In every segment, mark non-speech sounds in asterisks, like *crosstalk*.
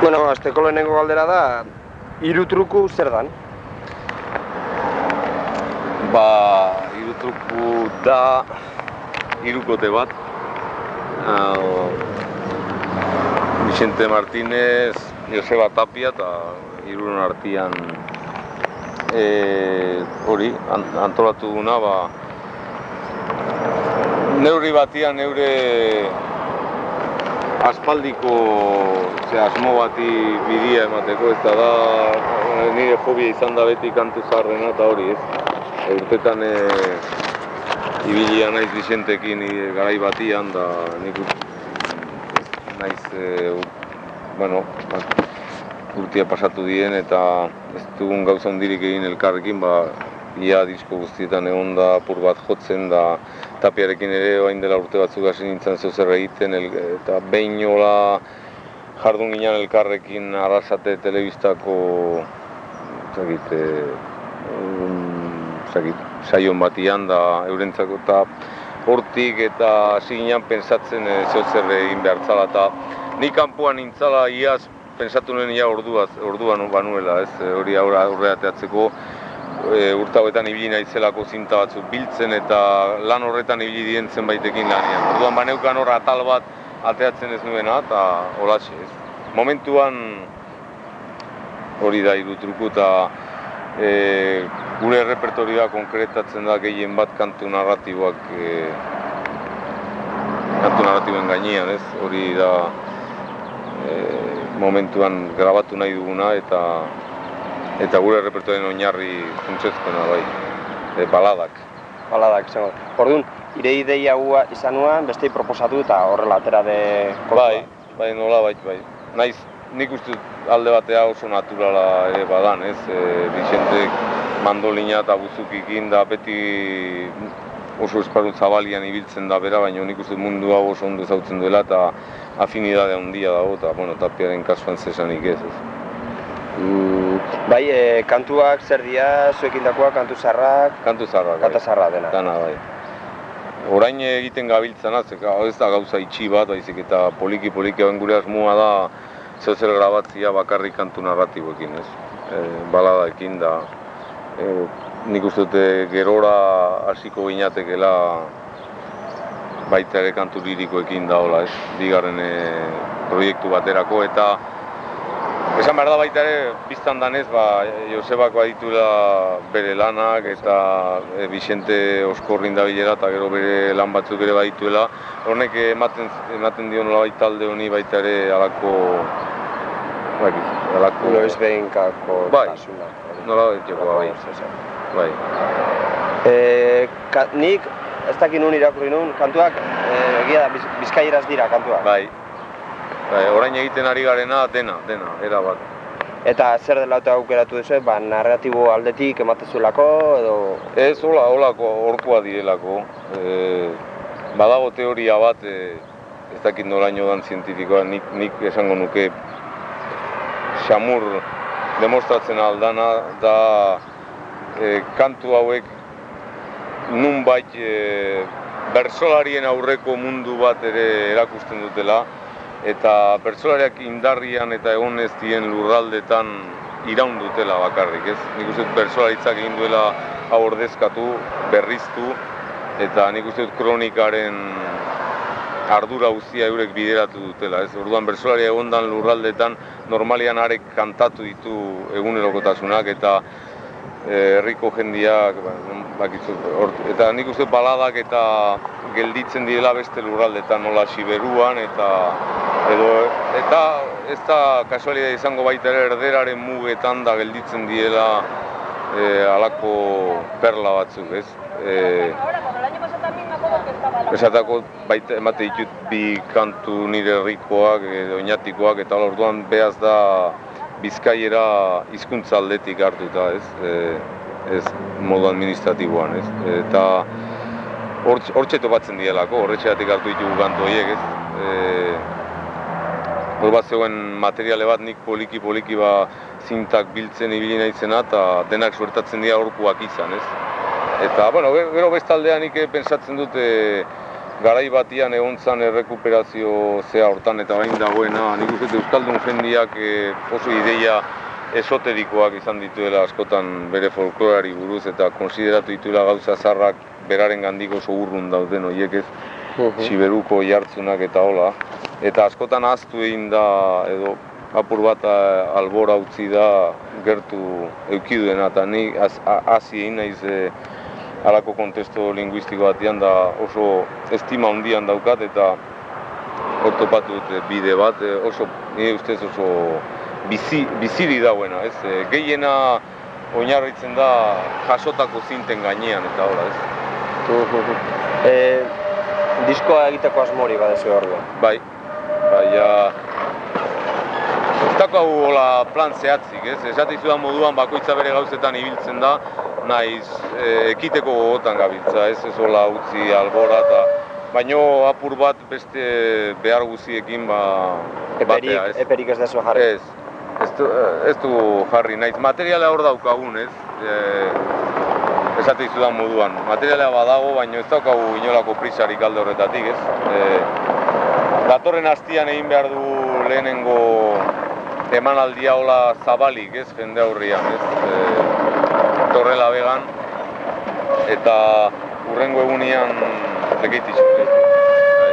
Bueno, azteko lehenengo galdera da, hiru truku zer dan? Ba, irutruku da irukote bat. Uh, Vicente Martínez, Joseba Tapia eta irun artian e, hori an, antolatu duna, ba, neuri batian neure aspaldiko ze, asmo bati bidia emateko, ez da, nire fobia izan da beti kantu zaharrena eta hori ez. Urtetan e, ibilia naiz Vicentekin e, garai batian da nik naiz e, bueno, ba, urtia pasatu dien eta ez dugun gauza hundirik egin elkarrekin, ba, ia disko guztietan egon da apur bat jotzen da tapiarekin ere orain dela urte batzuk hasi nintzen zeu zer egiten el, eta behin hola jardun ginen elkarrekin arrasate telebistako ez dakit, e, um, ez dakit, saion batian da eurentzako eta hortik eta hasi ginen pentsatzen e, zeu zer egin behar zala eta ni kanpoan nintzala iaz pentsatu nuen ia orduaz, orduan banuela, ez, e, hori aurre ateatzeko e, urte hauetan ibili naizelako zinta batzuk biltzen eta lan horretan ibili dien zenbaitekin lanean. Orduan baneukan hor atal bat ateatzen ez nuena eta holaxe, ez. Momentuan hori da hiru truku eta e, gure errepertorioa konkretatzen da gehien bat kantu narratiboak e, kantu narratiboen gainean, ez? Hori da e, momentuan grabatu nahi duguna eta eta gure repertoaren oinarri funtsezkoena bai, e, baladak. Baladak, izango. Orduan, ire ideia hua izan nuen, bestei proposatu eta horrela atera de... Bai, bai, nola bai, bai. Naiz, nik uste alde batea oso naturala ere badan, ez? E, Vicentek mandolina eta buzukikin da beti oso esparru zabalian ibiltzen da bera, baina nik uste mundu hau oso ondo ezautzen duela eta afinidade handia dago eta, bueno, tapiaren kasuan zesanik ez, ez. Mm, bai, e, kantuak zer dira, zuekindakoak, kantu zarrak, Kantu zarrak, bai. kanta zarra dena. Dana, bai. Orain egiten gabiltzana, ez da gauza itxi bat, baizik eta poliki poliki hauen gure asmoa da zeu zer grabatzia bakarrik kantu narratiboekin, ez? E, baladaekin da. E, nik uste dute gerora hasiko ginatekela baita ere kantu lirikoekin da hola, ez? Bigarren e, proiektu baterako eta Esan behar da baita ere, biztan danez, ba, Josebak badituela bere lanak eta e, Vicente Oskorrin da bilera eta gero bere lan batzuk ere badituela. Hornek ematen, ematen dio nola baita talde honi baita ere alako... Bai, alako... Noiz behinkako Bai. tasuna. Nola baiteko, bai. bai. E, ka, nik, ez dakit nun irakurri nun, kantuak, e, egia da, biz, bizkaieraz dira kantuak. Bai. Bai, orain egiten ari garena dena, dena, era bat. Eta zer dela eta aukeratu duzu, ba, narratibo aldetik ematezuelako, edo... Ez, hola, holako, horkoa direlako. E, badago teoria bat, e, ez dakit noraino dan zientifikoa, nik, nik esango nuke xamur demostratzen aldana da e, kantu hauek nunbait e, bersolarien aurreko mundu bat ere erakusten dutela eta bertsolariak indarrian eta egon ez dien lurraldetan iraun dutela bakarrik, ez? Nik uste dut bertsolaritzak egin duela hau ordezkatu, berriztu, eta nik uste dut kronikaren ardura guztia eurek bideratu dutela, ez? Orduan bertsolaria egondan lurraldetan normalian arek kantatu ditu egunerokotasunak eta herriko jendiak, ba, bakizu, hor, eta nik uste baladak eta gelditzen direla beste lurraldetan, nola Siberuan eta edo eta ez da kasualidade izango baita ere erderaren mugetan da gelditzen direla e, alako perla batzuk, ez? E, Esatako baita emate ditut bi kantu nire herrikoak edo oinatikoak eta orduan behaz da bizkaiera hizkuntza aldetik hartuta, ez? E, ez modu administratiboan, ez? Eta hortxe topatzen dielako, horretxeatik hartu ditugu kantu horiek, ez? E, hor bat zegoen materiale bat nik poliki poliki ba zintak biltzen ibili naizena eta denak suertatzen dira horkuak izan, ez? Eta, bueno, gero- bestaldean nik pentsatzen dut e, garai batian egon zan errekuperazio zea hortan eta bain dagoena, nik uste Euskaldun jendiak eh, oso ideia esoterikoak izan dituela askotan bere folklorari buruz eta konsideratu dituela gauza zarrak beraren gandik oso urrun dauden horiek ez, siberuko jartzunak eta hola. Eta askotan ahaztu egin da edo apur bat eh, albora utzi da gertu eukiduena eta ni hasi egin naiz eh, halako kontesto linguistiko batean da oso estima handian daukat eta hor topatu dut bide bat eh, oso nire ustez oso bizi, biziri dauena, ez? Eh, gehiena oinarritzen da jasotako zinten gainean eta hola, ez? *laughs* e, diskoa egiteko asmori badezu orduan. Bai, bai, ja... Ez daukagu hola plan zehatzik, ez? Esate izudan moduan bakoitza bere gauzetan ibiltzen da, naiz e, ekiteko gogotan gabiltza, ez? Ez hola utzi albora eta... Baino apur bat beste behar guziekin ba, Eperik, batea, ez? eperik ez dezu jarri. Ez, ez du, ez du jarri, naiz materiala hor daukagun, ez? E, esate izudan moduan. Materiala badago, baina ez daukagu inolako prisarik alde horretatik, ez? E, datorren hastian egin behar du lehenengo emanaldia hola zabalik, ez? Jende aurrian, ez? E, torrela began, eta urrengo egunean lekeititxu, ez? Bai.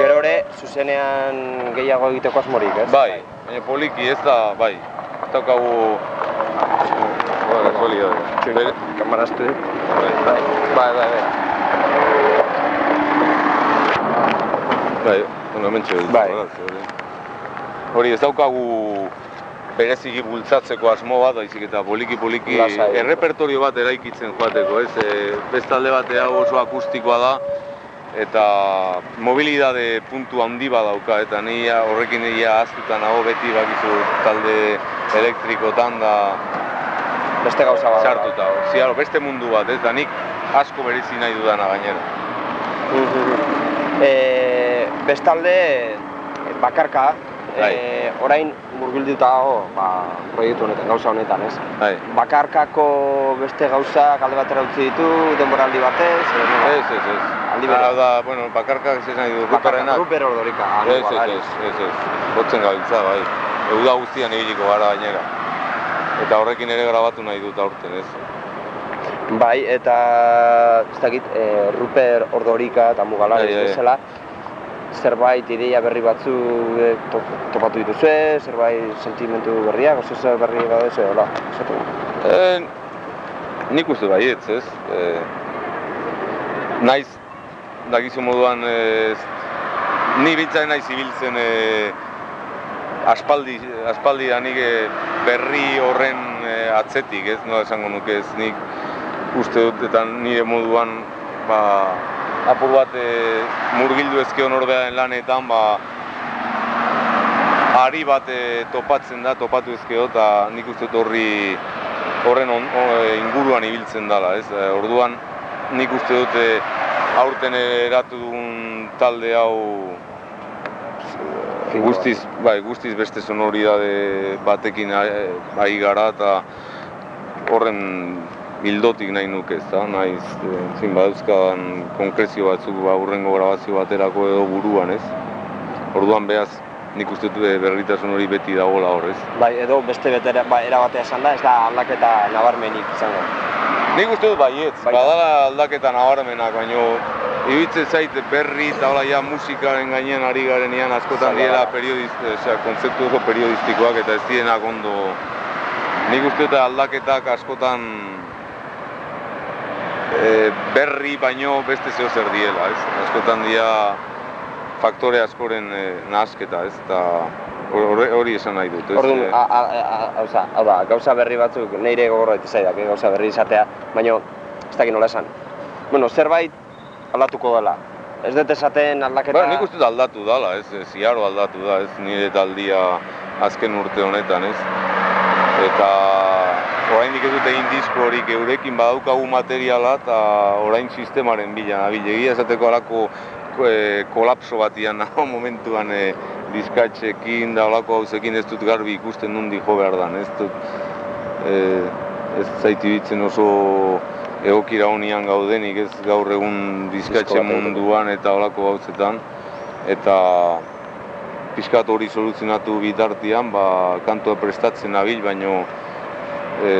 Gero ere, zuzenean gehiago egiteko asmorik, ez? Bai, baina poliki ez da, bai. Ez daukagu... Bueno, kasualidade. Bere- Kamaraztu. Bai, Bai, bai, bai. bai. bai, bueno, hementxe dut. Bai. Hori ez daukagu bereziki bultzatzeko asmo bat, baizik eta poliki-poliki errepertorio bat eraikitzen joateko, ez? E, beste alde batea oso akustikoa da, eta mobilidade puntu handi bat dauka, eta ni horrekin ia ahaztuta nago beti bakizu talde elektrikotan da Beste gauza bat. sartuta. Zialo, beste mundu bat, ez da nik asko berezi nahi dudana gainera. e, bestalde, bakarka, Bai. e, orain murgilduta dago, ba, proiektu honetan, gauza honetan, ez? Bai. Bakarkako beste gauzak alde batera utzi ditu, denboraldi batez, edo? Ez, ez, ez. Aldi bera. Da, bueno, bakarka ez nahi du, ruperenak. Ruper Ordorika. Ez, ez, ez, ez, ez. Botzen gabiltza, bai. Euda guztian ibiliko gara gainera. Eta horrekin ere grabatu nahi dut aurten, ez? Bai, eta ez dakit, e, Ruper Ordorika eta Mugalari Bai, bai. bezala, zerbait ideia berri batzu e, to, topatu dituzue, zerbait sentimentu berriak, oso zer berri badezu, hola, esatu. E, nik uste baietz, ez? E, naiz, dakizu moduan, ez, ni bitzaren naiz ibiltzen e, aspaldi, aspaldi da nik e, berri horren e, atzetik, ez? Nola esango nuke ez, nik uste dut eta nire moduan, ba, apur bat e, murgildu ezkeo norbearen lanetan, ba, ari bat e, topatzen da, topatu ezkeo, eta nik uste horri horren on, o, e, inguruan ibiltzen dela, ez? Orduan nik uste dut e, aurten eratu dugun talde hau guztiz, bai, guztiz beste sonoridade batekin ari gara eta horren bildotik nahi nuke, ez da, naiz, e, zin badauzkadan konkrezio batzuk ba, urrengo grabazio baterako edo buruan, ez? Orduan behaz, nik uste dut e, berritasun hori beti dagoela hor, ez? Bai, edo beste betera, ba, erabatea esan da, ez da aldaketa nabarmenik izango. Nik uste dut baietz, Bai. badala aldaketa nabarmenak, baino iruditzen zait berri eta hola ja musikaren gainean ari garenean askotan Zaila direla da. periodiz, osea, kontzeptu oso periodistikoak eta ez dienak ondo Nik uste dut aldaketak askotan e, berri baino beste zeo zer diela, ez? Askotan dira faktore askoren e, nahasketa, ez? Eta hori, hori esan nahi dut, ez? Orduan, E, a- a- a- a- oza, hau da, gauza berri batzuk neire gogorra zaidak, eh, gauza berri izatea, baina ez dakit nola esan. Bueno, zerbait aldatuko dela. Ez dut esaten aldaketa... Bueno, nik uste dut aldatu dala, ez, ziaro aldatu da, ez, nire taldia azken urte honetan, ez. Eta oraindik ez dut egin disko horik eurekin badaukagu materiala eta orain sistemaren bila. Nabil. Egia esateko alako e, kolapso batian nago *laughs* momentuan e, diskatxekin da olako hauzekin ez dut garbi ikusten nundi jo behar dan, ez dut e, ez zait iruditzen oso egokira honian gaudenik ez gaur egun dizkatxe munduan eta olako gauzetan. Eta pixkat hori soluzionatu bitartian ba, kantua prestatzen nabil, baino e,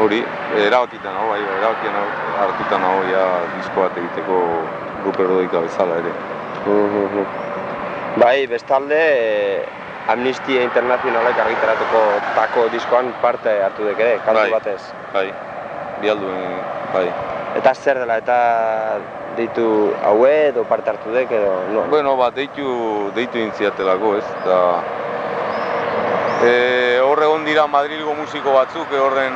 hori erabakitan hau, bai, erabakian hartutan hau ja disko bat egiteko Ruper Doika bezala ere. Mhm. Bai, bestalde, eh, Amnistia Internazionalek argitaratuko tako diskoan parte hartu dek ere, kantu Bai. batez. Bai, bialduen, bai. Eta zer dela, eta deitu haue edo parte hartu dek edo, no? Bueno, ba, deitu, deitu intziatelako, ez, eta... E, hor egon dira Madrilgo musiko batzuk, horren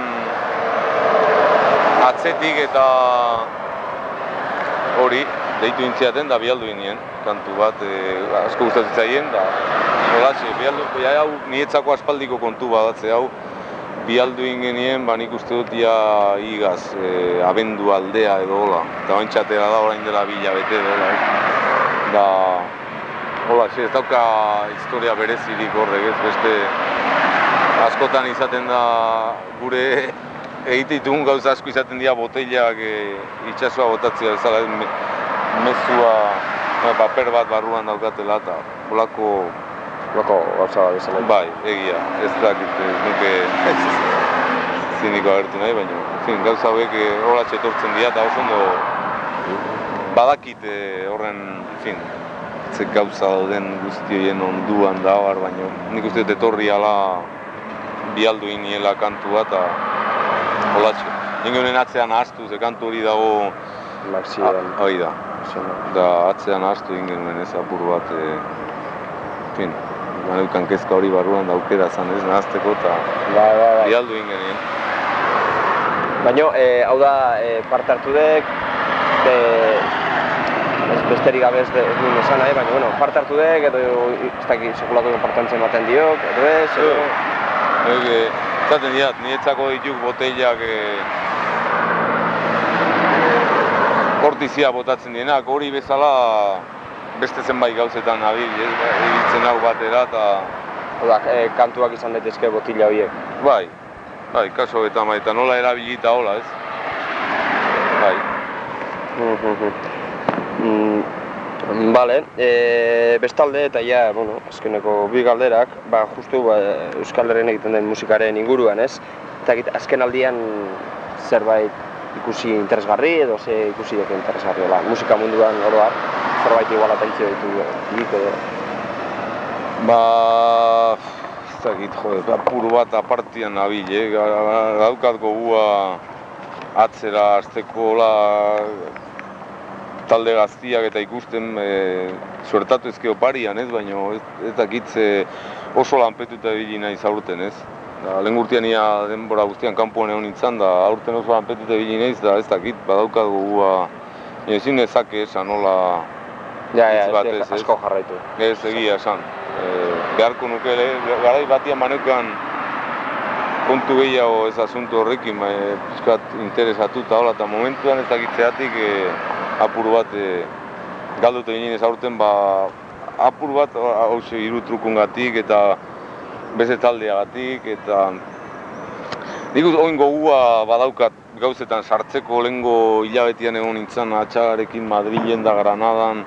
atzetik eta hori, deitu intziaten da bialdu inien, kantu bat, e, asko gustatzen da holatxe, bialdu, ja, hau nietzako aspaldiko kontu badatze hau, bialdu ingenien, ba nik uste dut ja igaz, e, abendu aldea edo hola, eta baintxatera da orain dela bila bete edo hola. Da, hola, ez dauka historia berezirik horrek ez, beste askotan izaten da gure *laughs* egite ditugun gauza asko izaten dira botellak e, itsasoa botatzea bezala, ez, me, mezua, ba, paper bat barruan daukatela eta holako Loko gauza bezala. Bai, egia, ez dakit, nuke *laughs* ziniko agertu nahi, baina, fin, gauza hauek eh, horatxe etortzen dira eta oso ondo badakit eh, horren, en fin, ze gauza dauden guzti horien onduan da, bar, baina nik uste dut etorri ala bialdu iniela kantua eta holatxe. Ningunen atzean ahaztu, ze kantu hori dago, Maxian. ah, hori da, da atzean ahaztu egin genuen ez apur bat, e, fin, maneukan kezka hori barruan da aukera zan ez nahazteko eta Bai, bai, bai. bialdu egin genien. Baina, e, hau da, e, parte hartu dek, e, ez besterik gabe ez ez nuen esan nahi, baina, bueno, parte hartu dek, edo ez dakit sekulako importantzia ematen diok, edo ez, edo... Nik, e, zaten diat, niretzako dituk botellak e, kortizia botatzen dienak, hori bezala beste zenbait gauzetan nabil, ez, ibiltzen hau batera eta Hau da, e, kantuak izan daitezke botila horiek. bai, bai, kaso eta eta nola erabilita hola, ez? Bai, Mm, Bale, e, bestalde eta ja, bueno, azkeneko bi galderak, ba, justu ba, Euskal Herrian egiten den musikaren inguruan, ez? Eta azken aldian zerbait ikusi interesgarri edo ze ikusi deke interesgarri, hola, musika munduan oro har, zerbait igual atentzio ditu dik edo. Ba, ez dakit, jode, apur bat apartian nabil, eh? Daukat gogua atzera azteko hola talde gaztiak eta ikusten e, suertatu ezke oparian, ez? Baina ez, ez dakit ze oso lanpetuta ibili naiz aurten, ez? Da, lehen urtean ia denbora guztian kanpoan egon nintzen, da aurten oso lanpetuta ibili naiz, da ez dakit, badaukat gogua ezin ezake esan nola Ja, ja, Hitz ez batez, dek ez? asko jarraitu. Ez egia esan. E, beharko nuke, garai batian maneukan kontu gehiago ez asuntu horrekin, ba, e, pixkat interesatuta hola, eta momentuan ez dakitzeatik e, apur bat e, galduta ginen aurten, ba, apur bat hause hiru trukungatik eta beste taldeagatik eta nik oin gogua badaukat gauzetan sartzeko lehengo hilabetean egon nintzen atxagarekin Madrilen da Granadan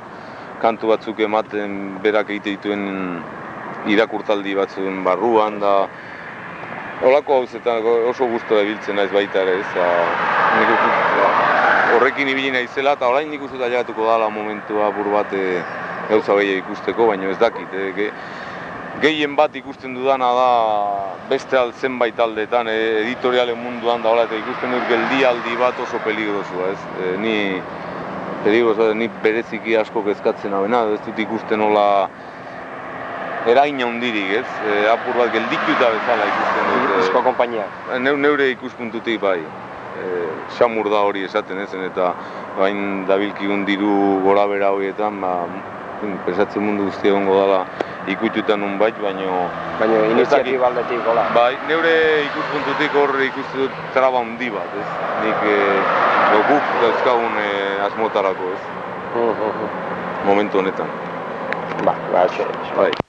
kantu batzuk ematen berak egite dituen irakurtaldi batzuen barruan da Olako gauzetan oso gusto ibiltzen naiz baita ere, ez, nik ba, horrekin ibili naizela eta orain nik uste ailegatuko dala momentua apur bat e, gauza gehiago ikusteko, baina ez dakit, e, ge, gehien bat ikusten dudana da beste al zenbait aldetan, e, editorialen munduan da, hola, eta ikusten dut geldialdi bat oso peligrosua, ez, e, ni peligrosoa, ni bereziki asko kezkatzen abena, ez dut ikusten hola eraina hundirik, ez, e, apur bat geldituta bezala ikusten dut. e, Disko konpainia. Neu, neure ikuspuntutik bai, e, xamur da hori esaten ezen eta bain dabilkigun diru gora bera horietan, ba, en, pensatzen mundu guztia egongo dela ikututa nun bait, baino Baina iniziatiba aldetik, hola. bai, neure ikuspuntutik hor ikusten dut traba handi bat, ez? Nik e, guk dauzkagun e, asmotarako, ez? Mhm, mhm. Momentu honetan. Ba, ba, xe, xe. Bai.